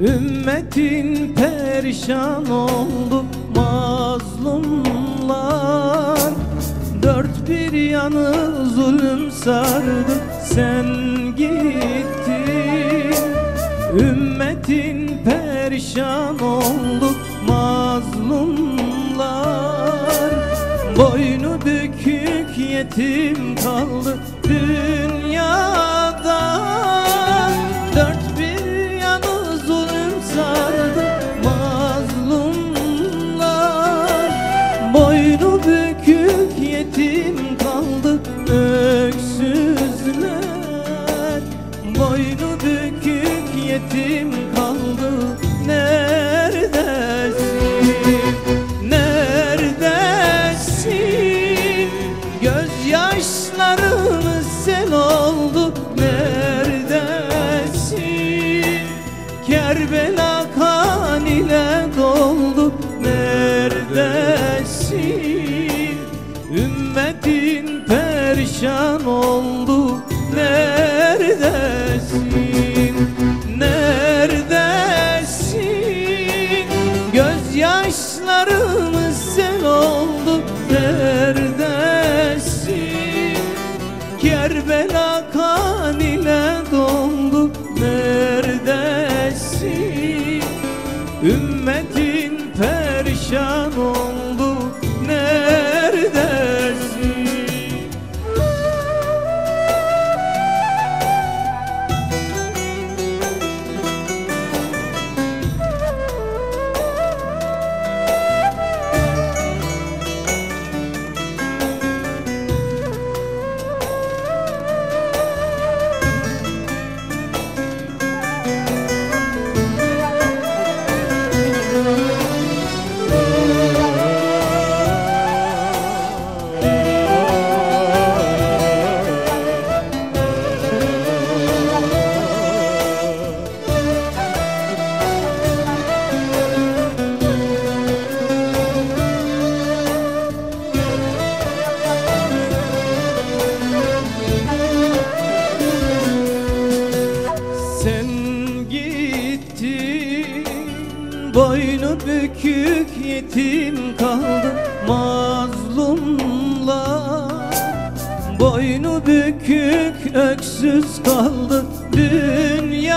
Ümmetin perişan oldu mazlumlar. Dört bir yanı zulüm sardı sen gittin. Ümmetin perişan oldu mazlumlar. Boynu bükük yetim kaldı yetim kaldı Ümmetin perişan oldu Sen gittin Boynu bükük yetim kaldı mazlumlar Boynu bükük öksüz kaldı dünyada.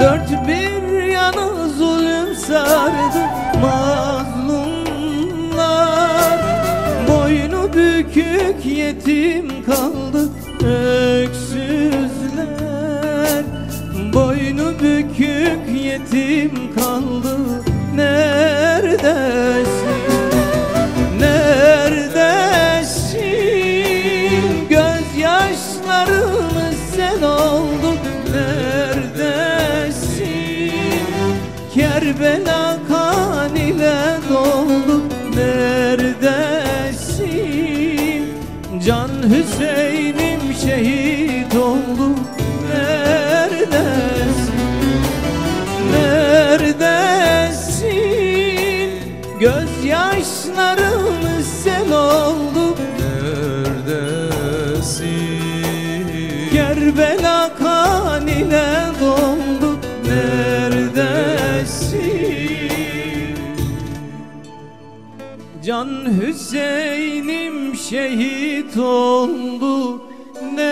Dört bir yanı zulüm sardı mazlumlar. Boynu bükük yetim kaldı yetim kaldı. Neredesin? Neredesin? Gözyaşlarımız sen oldu neredesin? Kerbela kan ile doldu. Neredesin? Can Hüseyin'im şehit Gözyaşlarımız sel oldu. Neredesin? Kerbela kan ile doldu. Neredesin? Can Hüseyin'im şehit oldu. Nerede